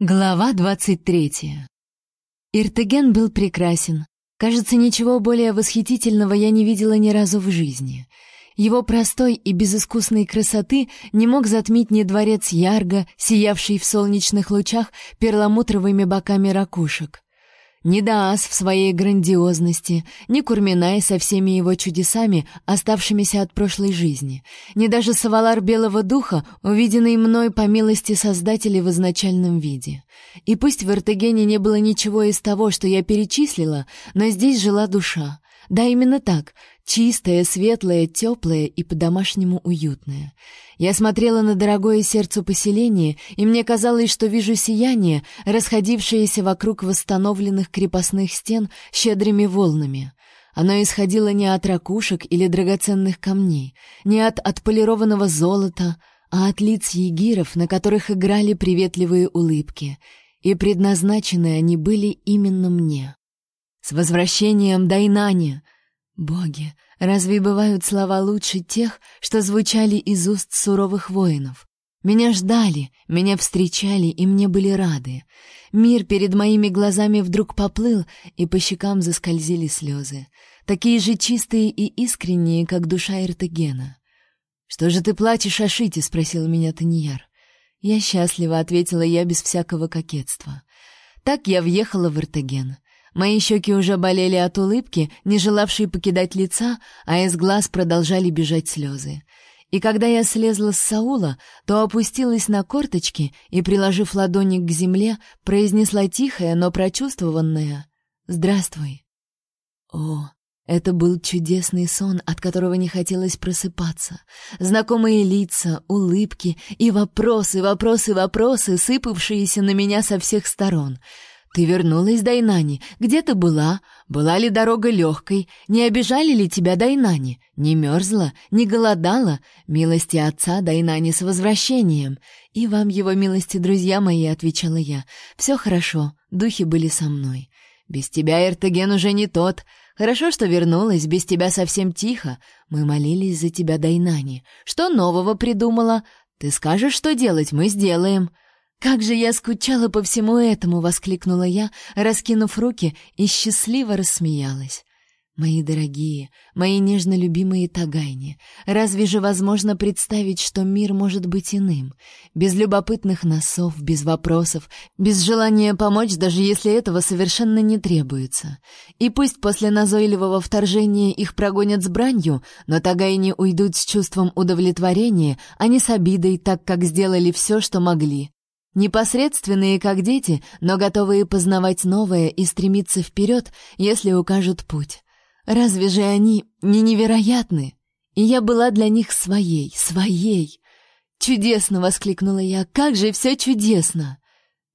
Глава двадцать третья. Иртеген был прекрасен. Кажется, ничего более восхитительного я не видела ни разу в жизни. Его простой и безыскусной красоты не мог затмить ни дворец Ярга, сиявший в солнечных лучах перламутровыми боками ракушек. Ни Даас в своей грандиозности, ни Курминай со всеми его чудесами, оставшимися от прошлой жизни, ни даже Савалар Белого Духа, увиденный мной по милости Создателя в изначальном виде. И пусть в Эртегене не было ничего из того, что я перечислила, но здесь жила душа. Да, именно так, чистая, светлая, теплая и по-домашнему уютная. Я смотрела на дорогое сердцу поселение, и мне казалось, что вижу сияние, расходившееся вокруг восстановленных крепостных стен щедрыми волнами. Оно исходило не от ракушек или драгоценных камней, не от отполированного золота, а от лиц егиров, на которых играли приветливые улыбки, и предназначены они были именно мне. «С возвращением, Дайнани!» Боги, разве бывают слова лучше тех, что звучали из уст суровых воинов? Меня ждали, меня встречали, и мне были рады. Мир перед моими глазами вдруг поплыл, и по щекам заскользили слезы. Такие же чистые и искренние, как душа Эртегена. «Что же ты плачешь, Ашити?» — спросил меня Таньяр. Я счастливо ответила я без всякого кокетства. Так я въехала в Эртеген. Мои щеки уже болели от улыбки, не желавшей покидать лица, а из глаз продолжали бежать слезы. И когда я слезла с Саула, то опустилась на корточки и, приложив ладони к земле, произнесла тихое, но прочувствованное «Здравствуй». О, это был чудесный сон, от которого не хотелось просыпаться. Знакомые лица, улыбки и вопросы, вопросы, вопросы, сыпавшиеся на меня со всех сторон — «Ты вернулась, Дайнани? Где ты была? Была ли дорога легкой? Не обижали ли тебя Дайнани? Не мерзла? Не голодала? Милости отца Дайнани с возвращением!» «И вам его милости, друзья мои», — отвечала я. «Все хорошо, духи были со мной. Без тебя Эртеген уже не тот. Хорошо, что вернулась, без тебя совсем тихо. Мы молились за тебя, Дайнани. Что нового придумала? Ты скажешь, что делать, мы сделаем». «Как же я скучала по всему этому!» — воскликнула я, раскинув руки, и счастливо рассмеялась. «Мои дорогие, мои нежно любимые Тагайни, разве же возможно представить, что мир может быть иным? Без любопытных носов, без вопросов, без желания помочь, даже если этого совершенно не требуется. И пусть после назойливого вторжения их прогонят с бранью, но Тагайни уйдут с чувством удовлетворения, а не с обидой, так как сделали все, что могли. Непосредственные, как дети, но готовые познавать новое и стремиться вперед, если укажут путь. Разве же они не невероятны? И я была для них своей, своей. «Чудесно!» — воскликнула я. «Как же все чудесно!»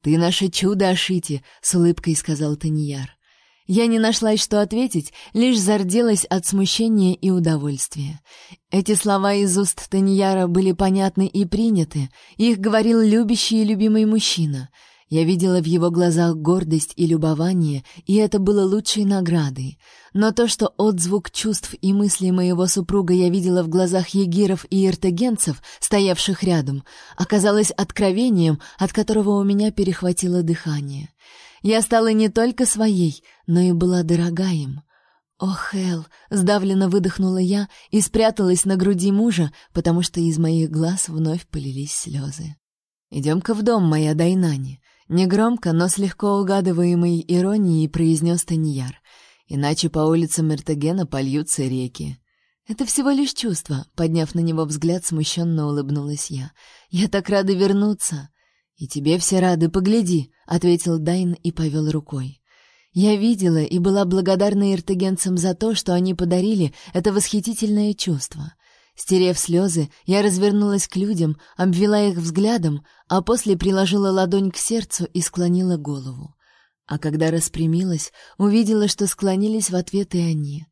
«Ты наше чудо, Ашити!» — с улыбкой сказал Таньяр. Я не нашлась, что ответить, лишь зарделась от смущения и удовольствия. Эти слова из уст Таньяра были понятны и приняты, их говорил любящий и любимый мужчина. Я видела в его глазах гордость и любование, и это было лучшей наградой. Но то, что отзвук чувств и мыслей моего супруга я видела в глазах егиров и иртегенцев, стоявших рядом, оказалось откровением, от которого у меня перехватило дыхание. Я стала не только своей, но и была дорога им. «Ох, Эл!» — сдавленно выдохнула я и спряталась на груди мужа, потому что из моих глаз вновь полились слезы. «Идем-ка в дом, моя Дайнани!» Негромко, но с легко угадываемой иронией произнес Таньяр. «Иначе по улицам Мертагена польются реки». «Это всего лишь чувство», — подняв на него взгляд, смущенно улыбнулась я. «Я так рада вернуться!» «И тебе все рады, погляди», — ответил Дайн и повел рукой. Я видела и была благодарна иртегенцам за то, что они подарили это восхитительное чувство. Стерев слезы, я развернулась к людям, обвела их взглядом, а после приложила ладонь к сердцу и склонила голову. А когда распрямилась, увидела, что склонились в ответ и они.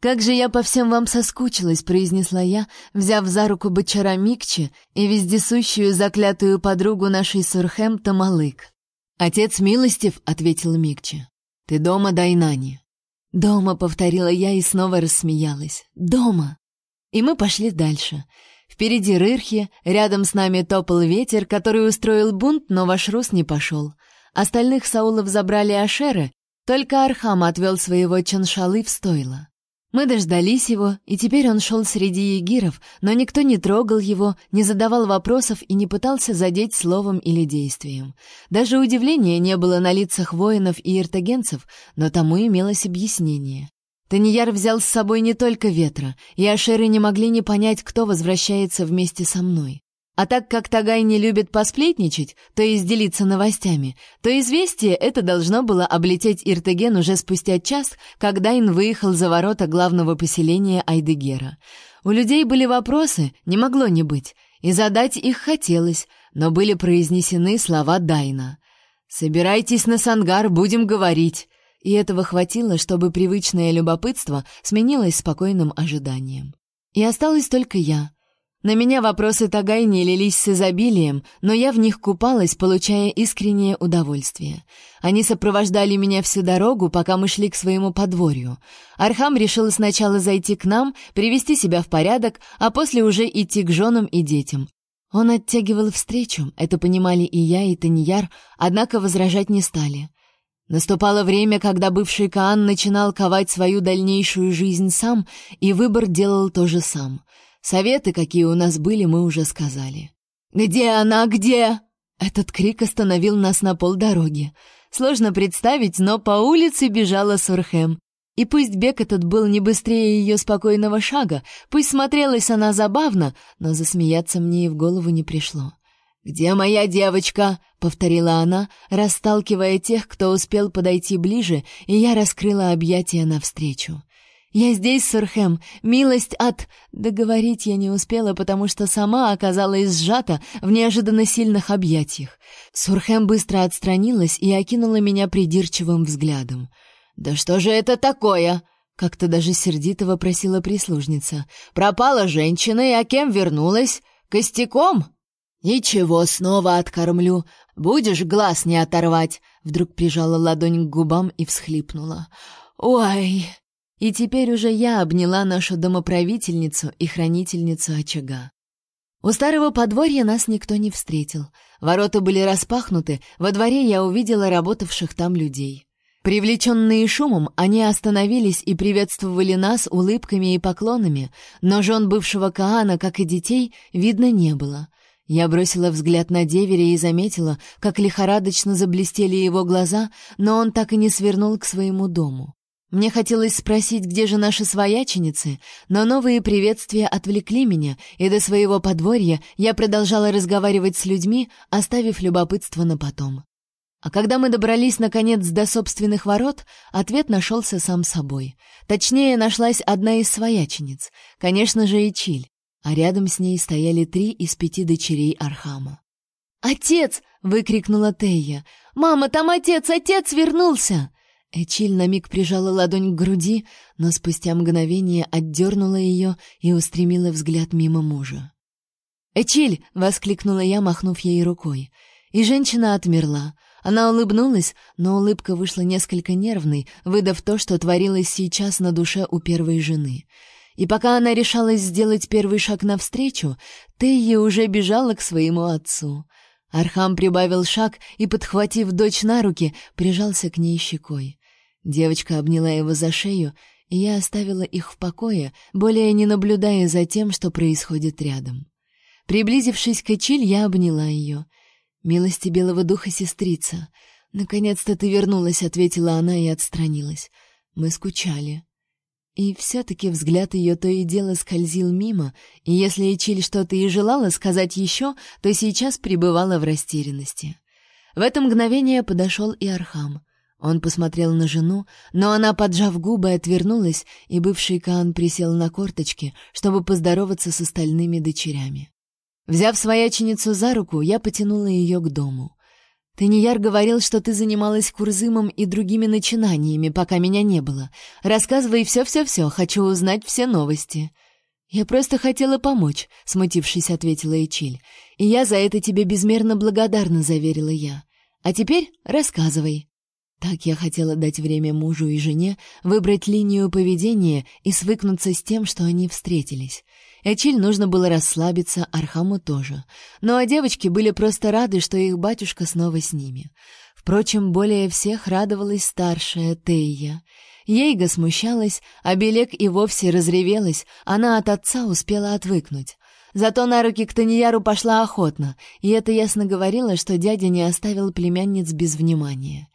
«Как же я по всем вам соскучилась», — произнесла я, взяв за руку бочара Микчи и вездесущую заклятую подругу нашей Сурхэм Тамалык. «Отец милостив», — ответил Микчи. «Ты дома, Дайнани?» «Дома», — повторила я и снова рассмеялась. «Дома». И мы пошли дальше. Впереди Рырхи, рядом с нами топал ветер, который устроил бунт, но ваш Рус не пошел. Остальных Саулов забрали Ашеры, только Архам отвел своего Чаншалы в стойло. Мы дождались его, и теперь он шел среди ягиров, но никто не трогал его, не задавал вопросов и не пытался задеть словом или действием. Даже удивления не было на лицах воинов и иртагенцев, но тому имелось объяснение. Таньяр взял с собой не только ветра, и ашеры не могли не понять, кто возвращается вместе со мной. А так как Тагай не любит посплетничать, то есть делиться новостями, то известие это должно было облететь Иртеген уже спустя час, когда Ин выехал за ворота главного поселения Айдегера. У людей были вопросы, не могло не быть, и задать их хотелось, но были произнесены слова Дайна. «Собирайтесь на Сангар, будем говорить». И этого хватило, чтобы привычное любопытство сменилось спокойным ожиданием. И осталась только я — на меня вопросы Тагай не лились с изобилием, но я в них купалась, получая искреннее удовольствие. Они сопровождали меня всю дорогу, пока мы шли к своему подворью. Архам решил сначала зайти к нам, привести себя в порядок, а после уже идти к женам и детям. Он оттягивал встречу, это понимали и я, и Таньяр, однако возражать не стали. Наступало время, когда бывший Каан начинал ковать свою дальнейшую жизнь сам, и выбор делал то же сам. Советы, какие у нас были, мы уже сказали. «Где она? Где?» Этот крик остановил нас на полдороги. Сложно представить, но по улице бежала Сурхем. И пусть бег этот был не быстрее ее спокойного шага, пусть смотрелась она забавно, но засмеяться мне и в голову не пришло. «Где моя девочка?» — повторила она, расталкивая тех, кто успел подойти ближе, и я раскрыла объятия навстречу. «Я здесь, Сурхем. Милость от...» Договорить я не успела, потому что сама оказалась сжата в неожиданно сильных объятиях. Сурхем быстро отстранилась и окинула меня придирчивым взглядом. «Да что же это такое?» Как-то даже сердито вопросила прислужница. «Пропала женщина, и а кем вернулась? Костяком?» «Ничего, снова откормлю. Будешь глаз не оторвать?» Вдруг прижала ладонь к губам и всхлипнула. «Ой!» И теперь уже я обняла нашу домоправительницу и хранительницу очага. У старого подворья нас никто не встретил. Ворота были распахнуты, во дворе я увидела работавших там людей. Привлеченные шумом, они остановились и приветствовали нас улыбками и поклонами, но жен бывшего Каана, как и детей, видно не было. Я бросила взгляд на деверя и заметила, как лихорадочно заблестели его глаза, но он так и не свернул к своему дому. Мне хотелось спросить, где же наши свояченицы, но новые приветствия отвлекли меня, и до своего подворья я продолжала разговаривать с людьми, оставив любопытство на потом. А когда мы добрались, наконец, до собственных ворот, ответ нашелся сам собой. Точнее, нашлась одна из своячениц, конечно же, и Чиль, а рядом с ней стояли три из пяти дочерей Архама. «Отец!» — выкрикнула Тея. «Мама, там отец! Отец вернулся!» Эчиль на миг прижала ладонь к груди, но спустя мгновение отдернула ее и устремила взгляд мимо мужа. «Эчиль!» — воскликнула я, махнув ей рукой. И женщина отмерла. Она улыбнулась, но улыбка вышла несколько нервной, выдав то, что творилось сейчас на душе у первой жены. И пока она решалась сделать первый шаг навстречу, Тейя уже бежала к своему отцу. Архам прибавил шаг и, подхватив дочь на руки, прижался к ней щекой. Девочка обняла его за шею, и я оставила их в покое, более не наблюдая за тем, что происходит рядом. Приблизившись к Эчиль, я обняла ее. «Милости белого духа, сестрица! Наконец-то ты вернулась», — ответила она и отстранилась. Мы скучали. И все-таки взгляд ее то и дело скользил мимо, и если Эчиль что-то и желала сказать еще, то сейчас пребывала в растерянности. В это мгновение подошел и Архам. Он посмотрел на жену, но она, поджав губы, отвернулась, и бывший Каан присел на корточки, чтобы поздороваться с остальными дочерями. Взяв свояченицу за руку, я потянула ее к дому. Таньяр говорил, что ты занималась курзымом и другими начинаниями, пока меня не было. Рассказывай все-все-все, хочу узнать все новости». «Я просто хотела помочь», — смутившись, ответила Эчиль. «И я за это тебе безмерно благодарна», — заверила я. «А теперь рассказывай». Так я хотела дать время мужу и жене выбрать линию поведения и свыкнуться с тем, что они встретились. Эчиль нужно было расслабиться, Архаму тоже. Ну а девочки были просто рады, что их батюшка снова с ними. Впрочем, более всех радовалась старшая Тея. Ейга смущалась, а Белек и вовсе разревелась, она от отца успела отвыкнуть. Зато на руки к Таньяру пошла охотно, и это ясно говорило, что дядя не оставил племянниц без внимания.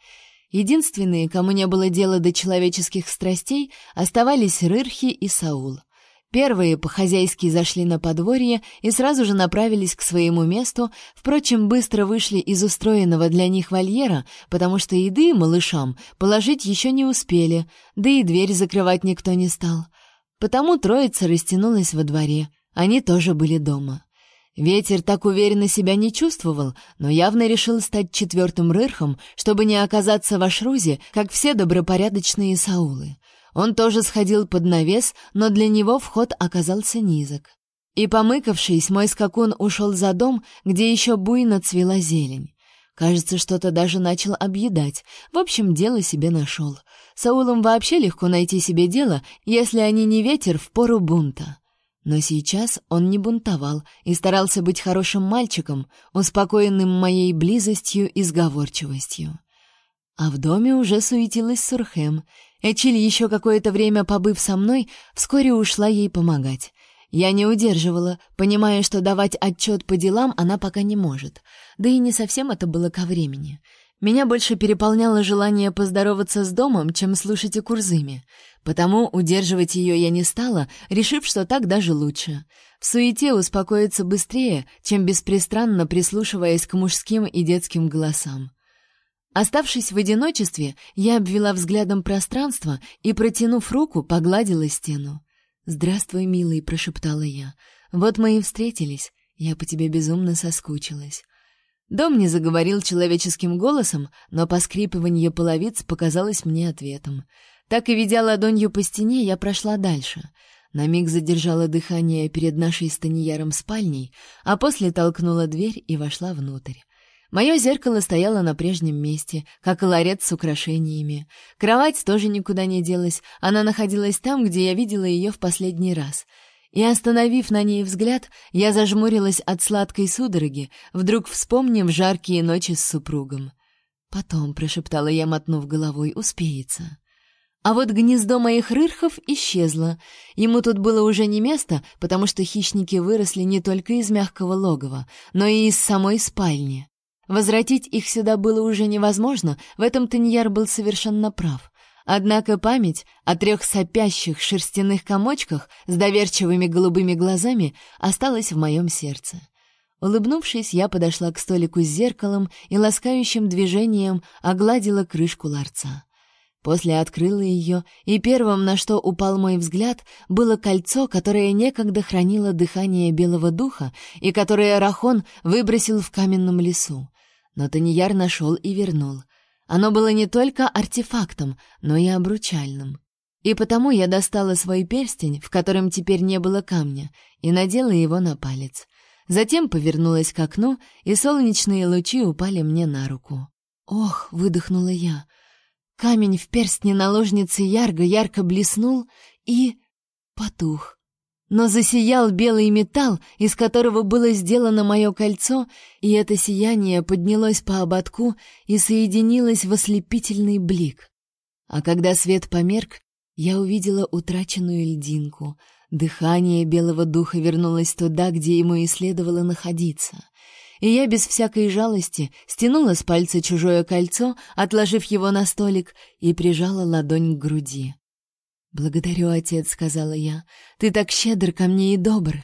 Единственные, кому не было дела до человеческих страстей, оставались Рырхи и Саул — Первые по-хозяйски зашли на подворье и сразу же направились к своему месту, впрочем, быстро вышли из устроенного для них вольера, потому что еды малышам положить еще не успели, да и дверь закрывать никто не стал. Потому троица растянулась во дворе, они тоже были дома. Ветер так уверенно себя не чувствовал, но явно решил стать четвертым рырхом, чтобы не оказаться в Ашрузе, как все добропорядочные саулы. Он тоже сходил под навес, но для него вход оказался низок. И, помыкавшись, мой скакун ушел за дом, где еще буйно цвела зелень. Кажется, что-то даже начал объедать. В общем, дело себе нашел. Саулам вообще легко найти себе дело, если они не ветер в пору бунта. Но сейчас он не бунтовал и старался быть хорошим мальчиком, успокоенным моей близостью и сговорчивостью. А в доме уже суетилась Сурхем, Эчиль, еще какое-то время побыв со мной, вскоре ушла ей помогать. Я не удерживала, понимая, что давать отчет по делам она пока не может. Да и не совсем это было ко времени. Меня больше переполняло желание поздороваться с домом, чем слушать о Курзыме. Потому удерживать ее я не стала, решив, что так даже лучше. В суете успокоиться быстрее, чем беспристрастно прислушиваясь к мужским и детским голосам. Оставшись в одиночестве, я обвела взглядом пространство и, протянув руку, погладила стену. «Здравствуй, милый», — прошептала я. «Вот мы и встретились. Я по тебе безумно соскучилась». Дом не заговорил человеческим голосом, но поскрипывание половиц показалось мне ответом. Так и ведя ладонью по стене, я прошла дальше. На миг задержала дыхание перед нашей с спальней, а после толкнула дверь и вошла внутрь. Мое зеркало стояло на прежнем месте, как и ларец с украшениями. Кровать тоже никуда не делась, она находилась там, где я видела ее в последний раз. И, остановив на ней взгляд, я зажмурилась от сладкой судороги, вдруг вспомнив жаркие ночи с супругом. «Потом», — прошептала я, мотнув головой, — «успеется». А вот гнездо моих рырхов исчезло. Ему тут было уже не место, потому что хищники выросли не только из мягкого логова, но и из самой спальни. Возвратить их сюда было уже невозможно, в этом Таньяр был совершенно прав. Однако память о трех сопящих шерстяных комочках с доверчивыми голубыми глазами осталась в моем сердце. Улыбнувшись, я подошла к столику с зеркалом и ласкающим движением огладила крышку ларца. После открыла ее, и первым, на что упал мой взгляд, было кольцо, которое некогда хранило дыхание белого духа и которое Рахон выбросил в каменном лесу. Но Таньяр нашел и вернул. Оно было не только артефактом, но и обручальным. И потому я достала свой перстень, в котором теперь не было камня, и надела его на палец. Затем повернулась к окну, и солнечные лучи упали мне на руку. «Ох!» — выдохнула я. Камень в перстне наложницы ярко-ярко блеснул и... потух но засиял белый металл, из которого было сделано мое кольцо, и это сияние поднялось по ободку и соединилось в ослепительный блик. А когда свет померк, я увидела утраченную льдинку. Дыхание белого духа вернулось туда, где ему и следовало находиться. И я без всякой жалости стянула с пальца чужое кольцо, отложив его на столик, и прижала ладонь к груди. «Благодарю, отец», — сказала я. «Ты так щедр ко мне и добр».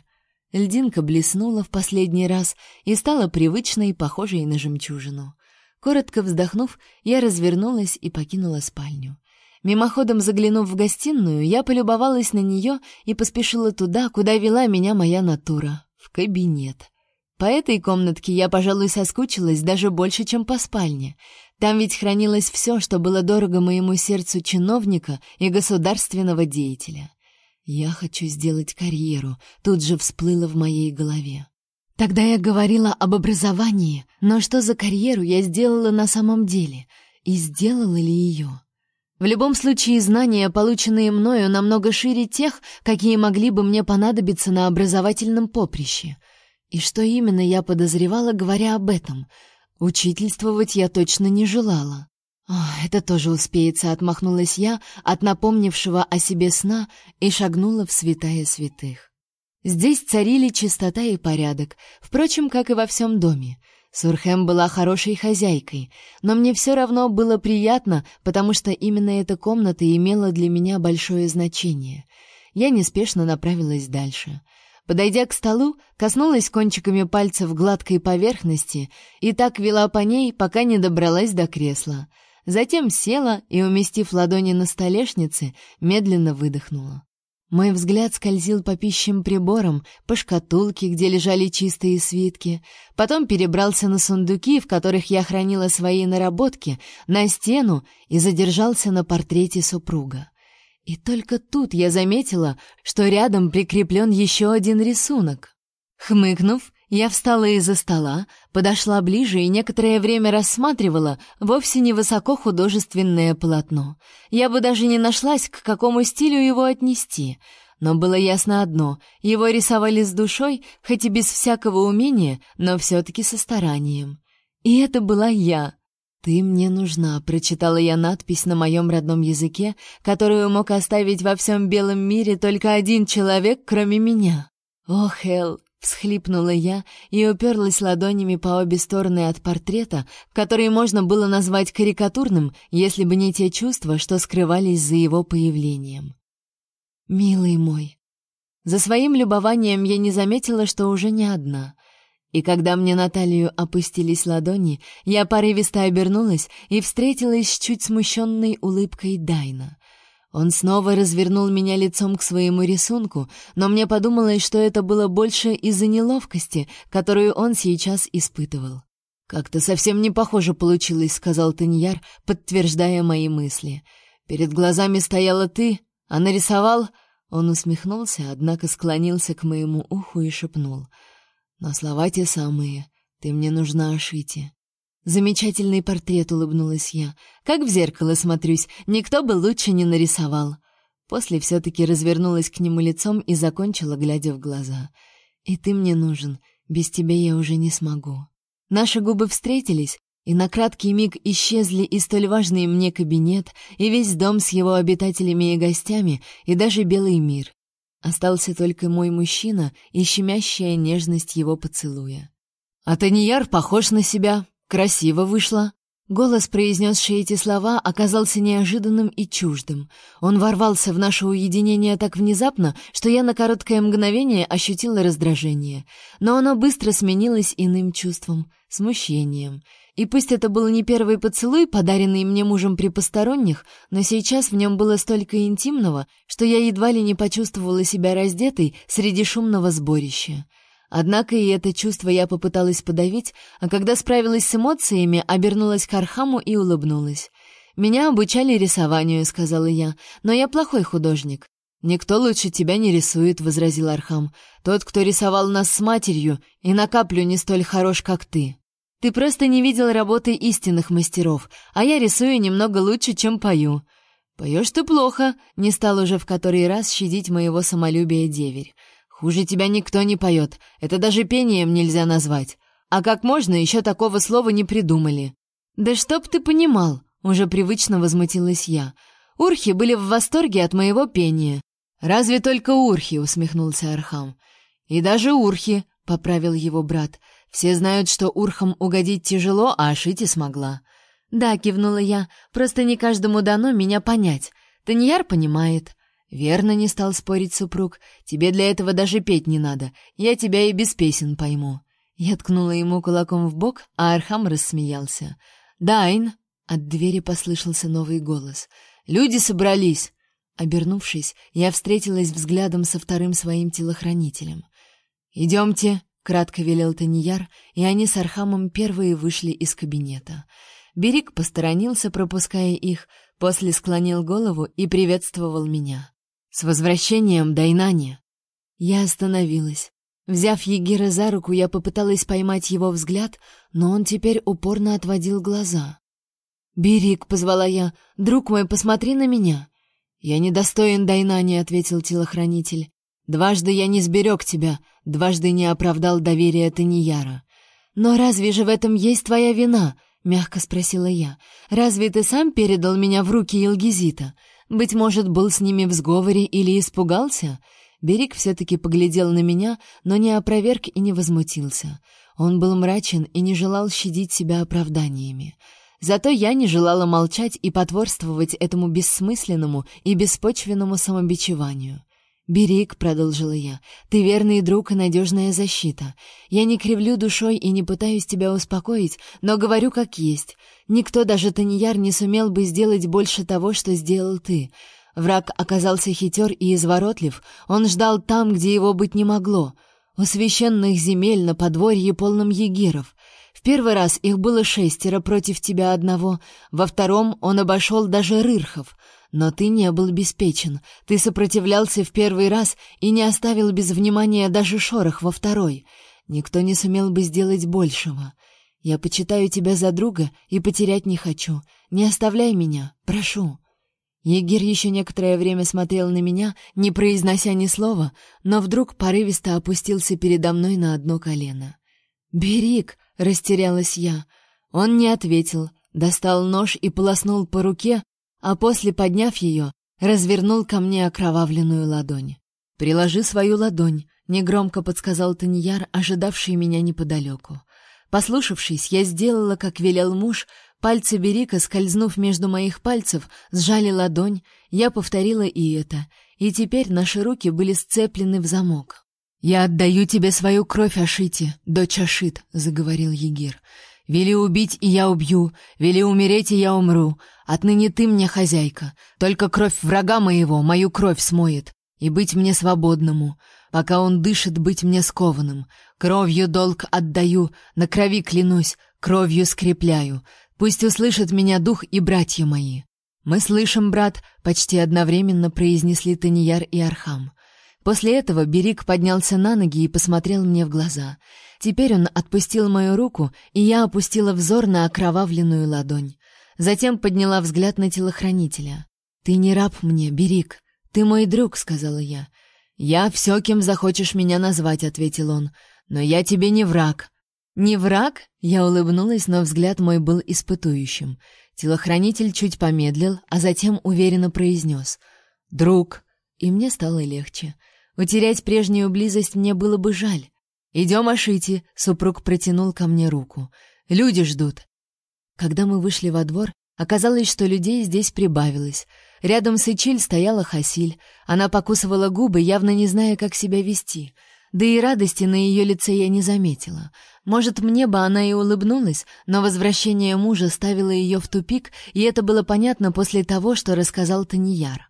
Льдинка блеснула в последний раз и стала привычной, похожей на жемчужину. Коротко вздохнув, я развернулась и покинула спальню. Мимоходом заглянув в гостиную, я полюбовалась на нее и поспешила туда, куда вела меня моя натура — в кабинет. По этой комнатке я, пожалуй, соскучилась даже больше, чем по спальне. Там ведь хранилось все, что было дорого моему сердцу чиновника и государственного деятеля. Я хочу сделать карьеру, тут же всплыло в моей голове. Тогда я говорила об образовании, но что за карьеру я сделала на самом деле? И сделала ли ее? В любом случае, знания, полученные мною, намного шире тех, какие могли бы мне понадобиться на образовательном поприще. И что именно я подозревала, говоря об этом? Учительствовать я точно не желала. «Это тоже успеется», — отмахнулась я от напомнившего о себе сна и шагнула в святая святых. Здесь царили чистота и порядок, впрочем, как и во всем доме. Сурхем была хорошей хозяйкой, но мне все равно было приятно, потому что именно эта комната имела для меня большое значение. Я неспешно направилась дальше. Подойдя к столу, коснулась кончиками пальцев гладкой поверхности и так вела по ней, пока не добралась до кресла. Затем села и, уместив ладони на столешнице, медленно выдохнула. Мой взгляд скользил по пищим приборам, по шкатулке, где лежали чистые свитки, потом перебрался на сундуки, в которых я хранила свои наработки, на стену и задержался на портрете супруга. И только тут я заметила, что рядом прикреплен еще один рисунок. Хмыкнув, я встала из-за стола, подошла ближе и некоторое время рассматривала вовсе не художественное полотно. Я бы даже не нашлась, к какому стилю его отнести. Но было ясно одно — его рисовали с душой, хоть и без всякого умения, но все-таки со старанием. И это была я. «Ты мне нужна», — прочитала я надпись на моем родном языке, которую мог оставить во всем белом мире только один человек, кроме меня. Ох, Эл, Всхлипнула я и уперлась ладонями по обе стороны от портрета, который можно было назвать карикатурным, если бы не те чувства, что скрывались за его появлением. «Милый мой». За своим любованием я не заметила, что уже не одна. И когда мне на талию опустились ладони, я порывисто обернулась и встретилась с чуть смущенной улыбкой Дайна. Он снова развернул меня лицом к своему рисунку, но мне подумалось, что это было больше из-за неловкости, которую он сейчас испытывал. «Как-то совсем не похоже получилось», — сказал Таньяр, подтверждая мои мысли. «Перед глазами стояла ты, а нарисовал...» Он усмехнулся, однако склонился к моему уху и шепнул. «Но слова те самые. Ты мне нужна, Ашити. Замечательный портрет, улыбнулась я. Как в зеркало смотрюсь, никто бы лучше не нарисовал. После все-таки развернулась к нему лицом и закончила, глядя в глаза. «И ты мне нужен. Без тебя я уже не смогу». Наши губы встретились, и на краткий миг исчезли и столь важный мне кабинет, и весь дом с его обитателями и гостями, и даже белый мир. Остался только мой мужчина и щемящая нежность его поцелуя. «А Таньяр похож на себя», «Красиво вышло!» Голос, произнесший эти слова, оказался неожиданным и чуждым. Он ворвался в наше уединение так внезапно, что я на короткое мгновение ощутила раздражение. Но оно быстро сменилось иным чувством — смущением. И пусть это был не первый поцелуй, подаренный мне мужем при посторонних, но сейчас в нем было столько интимного, что я едва ли не почувствовала себя раздетой среди шумного сборища. Однако и это чувство я попыталась подавить, а когда справилась с эмоциями, обернулась к Архаму и улыбнулась. «Меня обучали рисованию», — сказала я, — «но я плохой художник». «Никто лучше тебя не рисует», — возразил Архам. «Тот, кто рисовал нас с матерью, и на каплю не столь хорош, как ты. Ты просто не видел работы истинных мастеров, а я рисую немного лучше, чем пою». «Поешь ты плохо», — не стал уже в который раз щадить моего самолюбия деверь. Хуже тебя никто не поет, это даже пением нельзя назвать. А как можно, еще такого слова не придумали. Да чтоб ты понимал, уже привычно возмутилась я. Урхи были в восторге от моего пения. Разве только урхи, усмехнулся Архам. И даже урхи, поправил его брат. Все знают, что урхам угодить тяжело, а Ашити смогла. Да, кивнула я. Просто не каждому дано меня понять. Таньяр понимает. «Верно, не стал спорить супруг. Тебе для этого даже петь не надо. Я тебя и без песен пойму». Я ткнула ему кулаком в бок, а Архам рассмеялся. «Дайн!» — от двери послышался новый голос. «Люди собрались!» Обернувшись, я встретилась взглядом со вторым своим телохранителем. «Идемте!» — кратко велел Таньяр, и они с Архамом первые вышли из кабинета. Берег посторонился, пропуская их, после склонил голову и приветствовал меня. «С возвращением, Дайнани!» Я остановилась. Взяв Егира за руку, я попыталась поймать его взгляд, но он теперь упорно отводил глаза. «Берик», — позвала я, — «друг мой, посмотри на меня». «Я недостоин Дайнани», — ответил телохранитель. «Дважды я не сберег тебя, дважды не оправдал доверия Таньяра». «Но разве же в этом есть твоя вина?» — мягко спросила я. «Разве ты сам передал меня в руки Елгизита? Быть может, был с ними в сговоре или испугался?» Берик все-таки поглядел на меня, но не опроверг и не возмутился. Он был мрачен и не желал щадить себя оправданиями. Зато я не желала молчать и потворствовать этому бессмысленному и беспочвенному самобичеванию. «Берик», — продолжила я, — «ты верный друг и надежная защита. Я не кривлю душой и не пытаюсь тебя успокоить, но говорю как есть. Никто, даже Таньяр, не сумел бы сделать больше того, что сделал ты. Враг оказался хитер и изворотлив, он ждал там, где его быть не могло. У священных земель на подворье полном егиров. В первый раз их было шестеро против тебя одного, во втором он обошел даже рырхов. Но ты не был беспечен, ты сопротивлялся в первый раз и не оставил без внимания даже шорох во второй. Никто не сумел бы сделать большего. Я почитаю тебя за друга и потерять не хочу. Не оставляй меня, прошу». Егер еще некоторое время смотрел на меня, не произнося ни слова, но вдруг порывисто опустился передо мной на одно колено. «Берик!» — растерялась я. Он не ответил, достал нож и полоснул по руке, а после, подняв ее, развернул ко мне окровавленную ладонь. «Приложи свою ладонь», — негромко подсказал Таньяр, ожидавший меня неподалеку. Послушавшись, я сделала, как велел муж, пальцы Берика, скользнув между моих пальцев, сжали ладонь, я повторила и это, и теперь наши руки были сцеплены в замок. «Я отдаю тебе свою кровь, Ашити, дочь Ашит», — заговорил Егир. «Вели убить, и я убью, вели умереть, и я умру. Отныне ты мне хозяйка. Только кровь врага моего мою кровь смоет, и быть мне свободному. Пока он дышит, быть мне скованным. Кровью долг отдаю, на крови клянусь, кровью скрепляю. Пусть услышат меня дух и братья мои». «Мы слышим, брат», — почти одновременно произнесли Таньяр и Архам. После этого Берик поднялся на ноги и посмотрел мне в глаза. Теперь он отпустил мою руку, и я опустила взор на окровавленную ладонь. Затем подняла взгляд на телохранителя. «Ты не раб мне, Берик. Ты мой друг», — сказала я. «Я все, кем захочешь меня назвать», — ответил он. «Но я тебе не враг». «Не враг?» — я улыбнулась, но взгляд мой был испытующим. Телохранитель чуть помедлил, а затем уверенно произнес. «Друг». И мне стало легче. Утерять прежнюю близость мне было бы жаль. «Идем, Ашити», — супруг протянул ко мне руку. «Люди ждут». Когда мы вышли во двор, оказалось, что людей здесь прибавилось. Рядом с Эчиль стояла Хасиль. Она покусывала губы, явно не зная, как себя вести. Да и радости на ее лице я не заметила. Может, мне бы она и улыбнулась, но возвращение мужа ставило ее в тупик, и это было понятно после того, что рассказал Таньяр.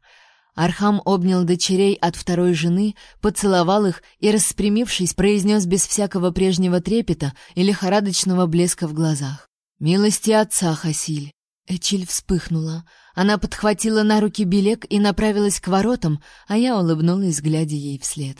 Архам обнял дочерей от второй жены, поцеловал их и, распрямившись, произнес без всякого прежнего трепета и лихорадочного блеска в глазах. «Милости отца, Хасиль!» Эчиль вспыхнула. Она подхватила на руки белек и направилась к воротам, а я улыбнулась, глядя ей вслед.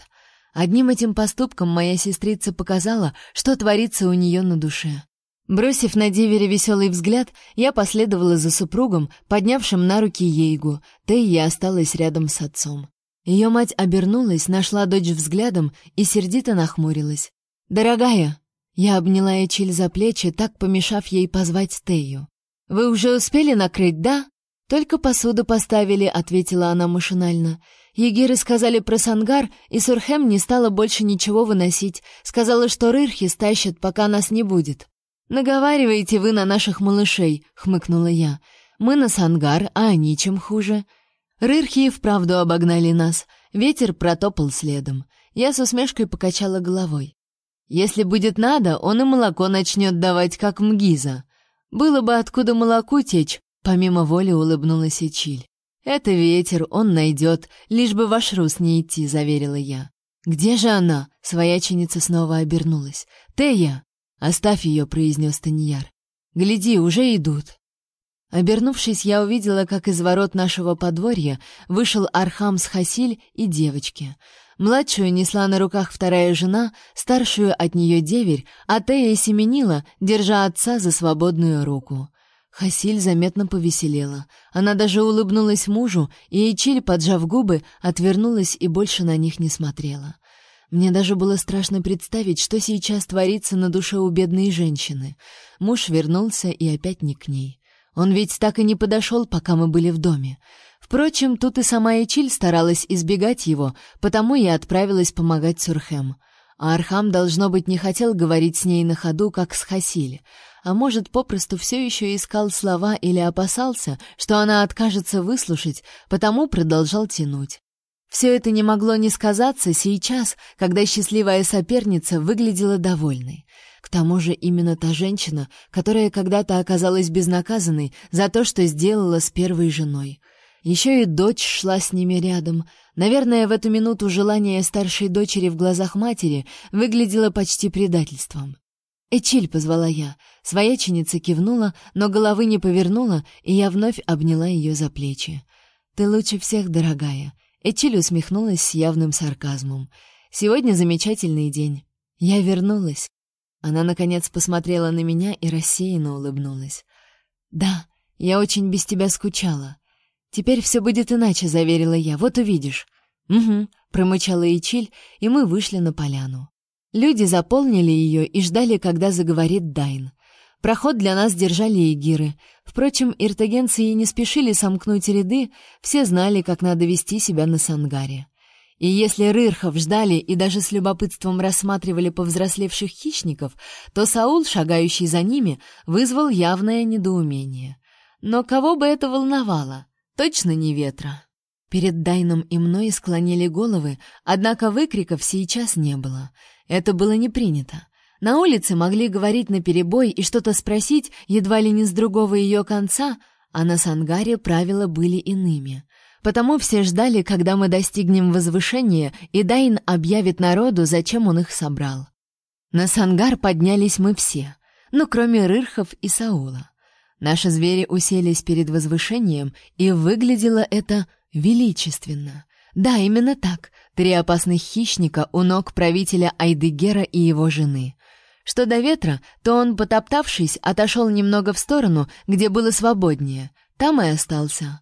Одним этим поступком моя сестрица показала, что творится у нее на душе. Бросив на деверя веселый взгляд, я последовала за супругом, поднявшим на руки Ейгу, Тейя осталась рядом с отцом. Ее мать обернулась, нашла дочь взглядом и сердито нахмурилась. «Дорогая!» Я обняла Эчиль за плечи, так помешав ей позвать Тею. «Вы уже успели накрыть, да?» «Только посуду поставили», — ответила она машинально. Егеры сказали про сангар, и Сурхем не стала больше ничего выносить. Сказала, что рырхи стащат, пока нас не будет. «Наговариваете вы на наших малышей», — хмыкнула я. «Мы на Сангар, а они чем хуже». Рырхи и вправду обогнали нас. Ветер протопал следом. Я с усмешкой покачала головой. «Если будет надо, он и молоко начнет давать, как Мгиза. Было бы откуда молоку течь», — помимо воли улыбнулась Ичиль. «Это ветер, он найдет, лишь бы ваш рус не идти», — заверила я. «Где же она?» — свояченица снова обернулась. «Тея!» «Оставь ее», — произнес Таньяр. «Гляди, уже идут». Обернувшись, я увидела, как из ворот нашего подворья вышел Архам с Хасиль и девочки. Младшую несла на руках вторая жена, старшую от нее деверь, а Тея семенила, держа отца за свободную руку. Хасиль заметно повеселела. Она даже улыбнулась мужу, и Эчиль, поджав губы, отвернулась и больше на них не смотрела. Мне даже было страшно представить, что сейчас творится на душе у бедной женщины. Муж вернулся и опять не к ней. Он ведь так и не подошел, пока мы были в доме. Впрочем, тут и сама Эчиль старалась избегать его, потому и отправилась помогать Сурхем. А Архам, должно быть, не хотел говорить с ней на ходу, как с Хасиль а может, попросту все еще искал слова или опасался, что она откажется выслушать, потому продолжал тянуть. Все это не могло не сказаться сейчас, когда счастливая соперница выглядела довольной. К тому же именно та женщина, которая когда-то оказалась безнаказанной за то, что сделала с первой женой. Еще и дочь шла с ними рядом. Наверное, в эту минуту желание старшей дочери в глазах матери выглядело почти предательством. «Эчиль!» — позвала я. Свояченица кивнула, но головы не повернула, и я вновь обняла ее за плечи. «Ты лучше всех, дорогая!» Эчиль усмехнулась с явным сарказмом. «Сегодня замечательный день. Я вернулась». Она, наконец, посмотрела на меня и рассеянно улыбнулась. «Да, я очень без тебя скучала. Теперь все будет иначе», — заверила я. «Вот увидишь». «Угу», — промычала Ичиль, и мы вышли на поляну. Люди заполнили ее и ждали, когда заговорит Дайн. Проход для нас держали эгиры. Впрочем, иртагенцы и не спешили сомкнуть ряды, все знали, как надо вести себя на сангаре. И если рырхов ждали и даже с любопытством рассматривали повзрослевших хищников, то Саул, шагающий за ними, вызвал явное недоумение. Но кого бы это волновало? Точно не ветра. Перед Дайном и мной склонили головы, однако выкриков сейчас не было — это было не принято. На улице могли говорить наперебой и что-то спросить едва ли не с другого ее конца, а на Сангаре правила были иными. Потому все ждали, когда мы достигнем возвышения, и Дайн объявит народу, зачем он их собрал. На Сангар поднялись мы все, ну, кроме Рырхов и Саула. Наши звери уселись перед возвышением, и выглядело это величественно. Да, именно так. Три опасных хищника у ног правителя Айдегера и его жены. Что до ветра, то он, потоптавшись, отошел немного в сторону, где было свободнее. Там и остался.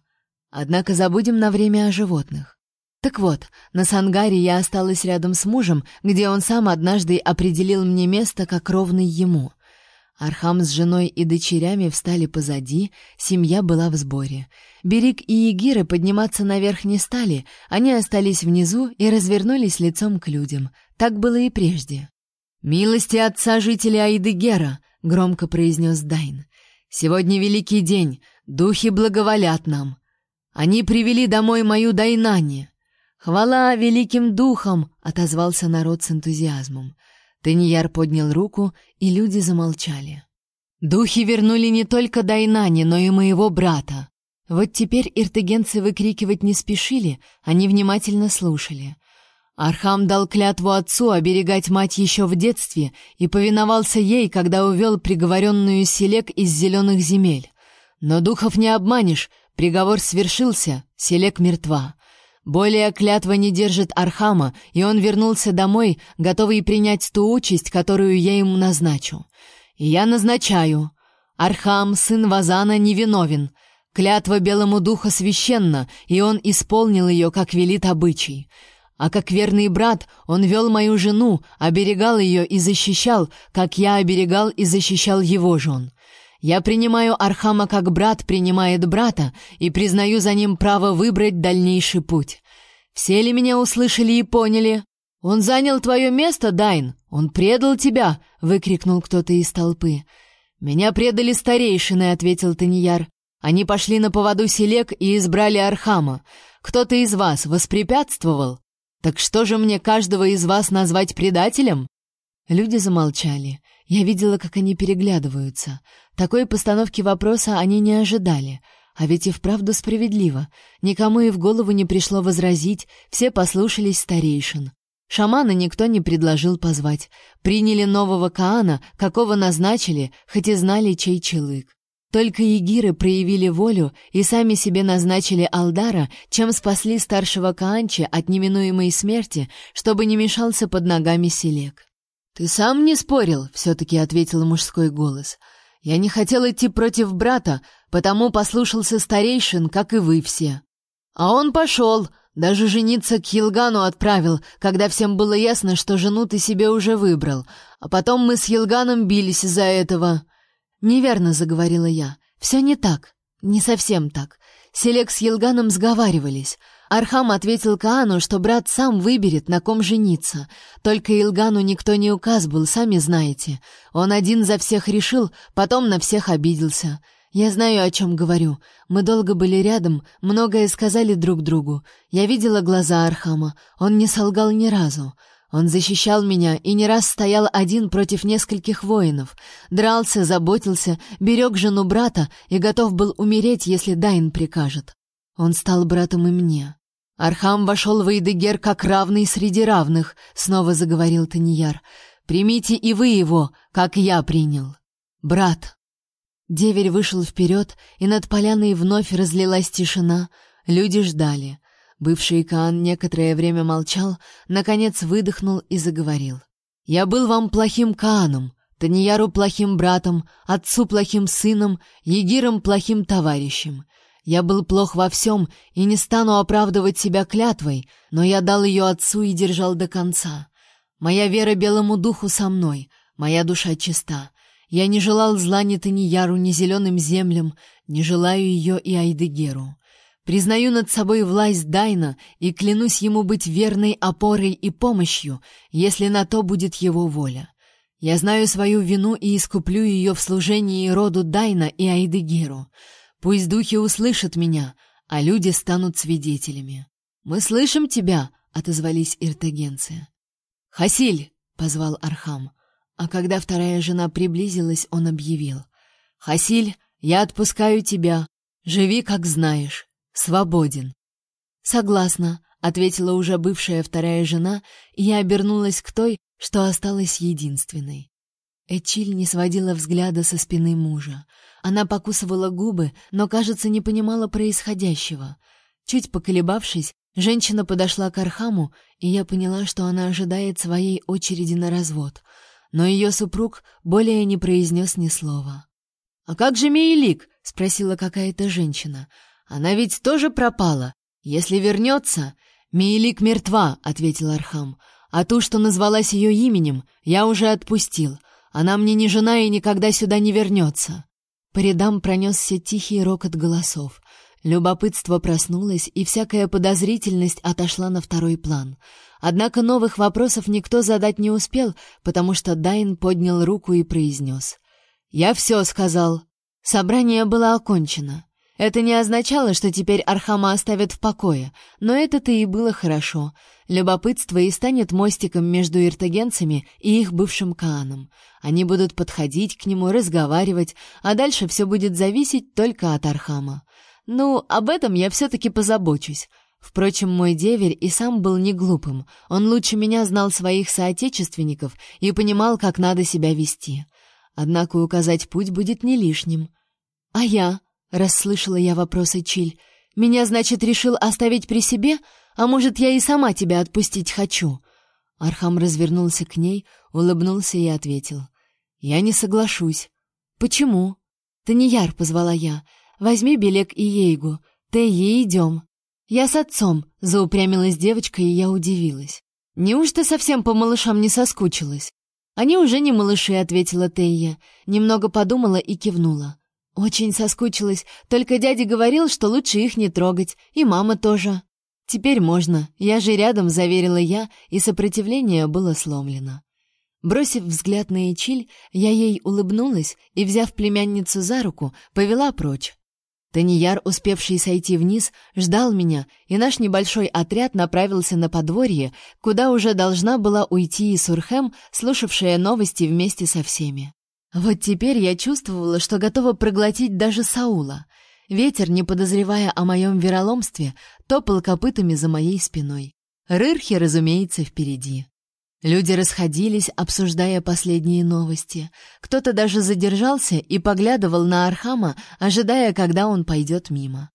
Однако забудем на время о животных. Так вот, на Сангаре я осталась рядом с мужем, где он сам однажды определил мне место как равной ему. Архам с женой и дочерями встали позади, семья была в сборе. Берик и ягиры подниматься наверх не стали, они остались внизу и развернулись лицом к людям. Так было и прежде. «Милости отца жители Айдыгера!» — громко произнес Дайн. «Сегодня великий день, духи благоволят нам. Они привели домой мою Дайнани». «Хвала великим духам!» — отозвался народ с энтузиазмом. Таньяр поднял руку, и люди замолчали. «Духи вернули не только Дайнани, но и моего брата». Вот теперь иртегенцы выкрикивать не спешили, они внимательно слушали. Архам дал клятву отцу оберегать мать еще в детстве и повиновался ей, когда увел приговоренную Селек из зеленых земель. Но духов не обманешь, приговор свершился, Селек мертва. Более клятва не держит Архама, и он вернулся домой, готовый принять ту участь, которую я ему назначу. И я назначаю. Архам, сын Вазана, невиновен. Клятва Белому Духу священна, и он исполнил ее, как велит обычай. А как верный брат, он вел мою жену, оберегал ее и защищал, как я оберегал и защищал его жен. Я принимаю Архама как брат принимает брата и признаю за ним право выбрать дальнейший путь. Все ли меня услышали и поняли? Он занял твое место, Дайн. Он предал тебя, выкрикнул кто-то из толпы. Меня предали старейшины, ответил Таньяр. Они пошли на поводу Селек и избрали Архама. Кто-то из вас воспрепятствовал? Так что же мне каждого из вас назвать предателем? Люди замолчали. Я видела, как они переглядываются. Такой постановки вопроса они не ожидали. А ведь и вправду справедливо. Никому и в голову не пришло возразить, все послушались старейшин. Шамана никто не предложил позвать. Приняли нового Каана, какого назначили, хоть и знали, чей челык. Только егиры проявили волю и сами себе назначили Алдара, чем спасли старшего Каанчи от неминуемой смерти, чтобы не мешался под ногами Селек. «Ты сам не спорил?» — все-таки ответил мужской голос. Я не хотел идти против брата, потому послушался старейшин, как и вы все. А он пошел, даже жениться к Елгану отправил, когда всем было ясно, что жену ты себе уже выбрал. А потом мы с Елганом бились из-за этого. Неверно заговорила я. Все не так. Не совсем так. Селек с Елганом сговаривались. Архам ответил Каану, что брат сам выберет, на ком жениться. Только Елгану никто не указ был, сами знаете. Он один за всех решил, потом на всех обиделся. Я знаю, о чем говорю. Мы долго были рядом, многое сказали друг другу. Я видела глаза Архама. Он не солгал ни разу. Он защищал меня и не раз стоял один против нескольких воинов. Дрался, заботился, берег жену брата и готов был умереть, если Дайн прикажет. Он стал братом и мне. Архам вошел в Айдыгер как равный среди равных, снова заговорил Таньяр. Примите и вы его, как я принял. Брат. Деверь вышел вперед, и над поляной вновь разлилась тишина. Люди ждали. Бывший Каан некоторое время молчал, наконец выдохнул и заговорил. «Я был вам плохим Кааном, Таньяру плохим братом, отцу плохим сыном, ягирам плохим товарищем. Я был плох во всем и не стану оправдывать себя клятвой, но я дал ее отцу и держал до конца. Моя вера белому духу со мной, моя душа чиста. Я не желал зла ни Таньяру, ни зеленым землям, не желаю ее и Айдегеру. Признаю над собой власть Дайна и клянусь ему быть верной опорой и помощью, если на то будет его воля. Я знаю свою вину и искуплю ее в служении роду Дайна и Айдегеру. Пусть духи услышат меня, а люди станут свидетелями. Мы слышим тебя, отозвались иртегенцы. Хасиль, позвал Архам. А когда вторая жена приблизилась, он объявил: "Хасиль, я отпускаю тебя. Живи, как знаешь. Свободна". "Согласна", ответила уже бывшая вторая жена, и я обернулась к той, что осталась единственной. Эчиль не сводила взгляда со спины мужа. Она покусывала губы, но, кажется, не понимала происходящего. Чуть поколебавшись, женщина подошла к Архаму, и я поняла, что она ожидает своей очереди на развод — но ее супруг более не произнес ни слова. «А как же Мейлик?» — спросила какая-то женщина. «Она ведь тоже пропала. Если вернется...» «Мейлик мертва», — ответил Архам. «А ту, что назвалась ее именем, я уже отпустил. Она мне не жена и никогда сюда не вернется». По рядам пронесся тихий рокот голосов. Любопытство проснулось, и всякая подозрительность отошла на второй план. Однако новых вопросов никто задать не успел, потому что Дайн поднял руку и произнес. «Я все сказал». Собрание было окончено. Это не означало, что теперь Архама оставят в покое, но это-то и было хорошо. Любопытство и станет мостиком между иртагенцами и их бывшим Кааном. Они будут подходить к нему, разговаривать, а дальше все будет зависеть только от Архама. Ну, об этом я все-таки позабочусь. Впрочем, мой деверь и сам был не глупым. Он лучше меня знал своих соотечественников и понимал, как надо себя вести. Однако указать путь будет не лишним. «А я?» — расслышала я вопрос Ичиль. «Меня, значит, решил оставить при себе? А может, я и сама тебя отпустить хочу?» Архам развернулся к ней, улыбнулся и ответил. «Я не соглашусь». «Почему?» «Таньяр», — позвала я, — «возьми Белек и Ейгу. Ты ей идем». «Я с отцом», — заупрямилась девочка, и я удивилась. «Неужто совсем по малышам не соскучилась?» «Они уже не малыши», — ответила Тейя. Немного подумала и кивнула. «Очень соскучилась, только дядя говорил, что лучше их не трогать, и мама тоже». «Теперь можно, я же рядом», — заверила я, и сопротивление было сломлено. Бросив взгляд на Эчиль, я ей улыбнулась и, взяв племянницу за руку, повела прочь. Таньяр, успевший сойти вниз, ждал меня, и наш небольшой отряд направился на подворье, куда уже должна была уйти и Сурхем, слушавшая новости вместе со всеми. Вот теперь я чувствовала, что готова проглотить даже Саула. Ветер, не подозревая о моем вероломстве, топал копытами за моей спиной. Рырхи, разумеется, впереди. Люди расходились, обсуждая последние новости. Кто-то даже задержался и поглядывал на Архама, ожидая, когда он пойдет мимо.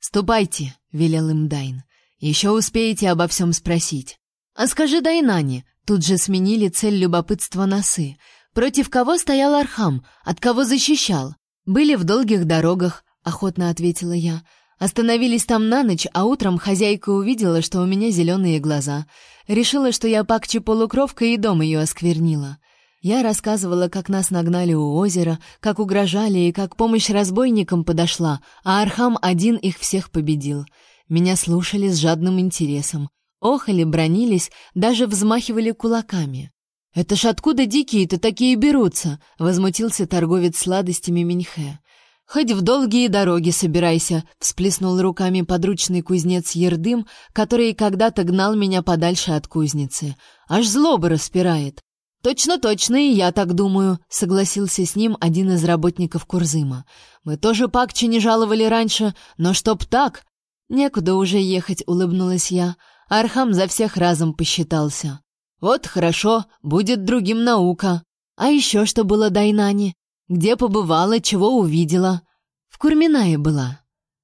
«Ступайте», — велел им Дайн. «Еще успеете обо всем спросить». «А скажи Дайнани», — тут же сменили цель любопытства носы. Против кого стоял Архам? От кого защищал? Были в долгих дорогах, охотно ответила я. Остановились там на ночь, а утром хозяйка увидела, что у меня зеленые глаза. Решила, что я пакче-полукровка и дом ее осквернила. Я рассказывала, как нас нагнали у озера, как угрожали и как помощь разбойникам подошла, а Архам один их всех победил. Меня слушали с жадным интересом. Охали, бронились, даже взмахивали кулаками. «Это ж откуда дикие-то такие берутся?» — возмутился торговец сладостями Миньхе. «Хоть в долгие дороги собирайся», — всплеснул руками подручный кузнец Ердым, который когда-то гнал меня подальше от кузницы. «Аж злоба распирает». «Точно-точно, и я так думаю», — согласился с ним один из работников Курзыма. «Мы тоже пакчи не жаловали раньше, но чтоб так...» «Некуда уже ехать», — улыбнулась я. Архам за всех разом посчитался. «Вот хорошо, будет другим наука. А еще что было Дайнани? Где побывала, чего увидела? В Курминае была.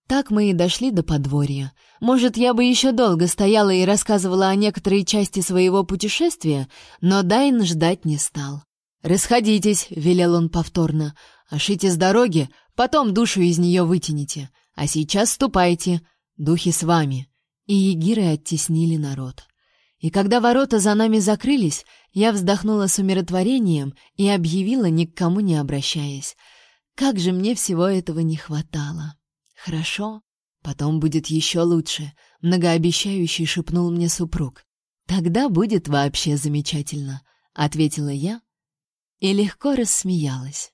Так мы и дошли до подворья. Может, я бы еще долго стояла и рассказывала о некоторой части своего путешествия, но Дайн ждать не стал. «Расходитесь», — велел он повторно. «Ошите с дороги, потом душу из нее вытяните. А сейчас ступайте. Духи с вами». И егиры оттеснили народ. И когда ворота за нами закрылись, я вздохнула с умиротворением и объявила, ни к кому не обращаясь. Как же мне всего этого не хватало. Хорошо, потом будет еще лучше, многообещающий шепнул мне супруг. Тогда будет вообще замечательно, ответила я и легко рассмеялась.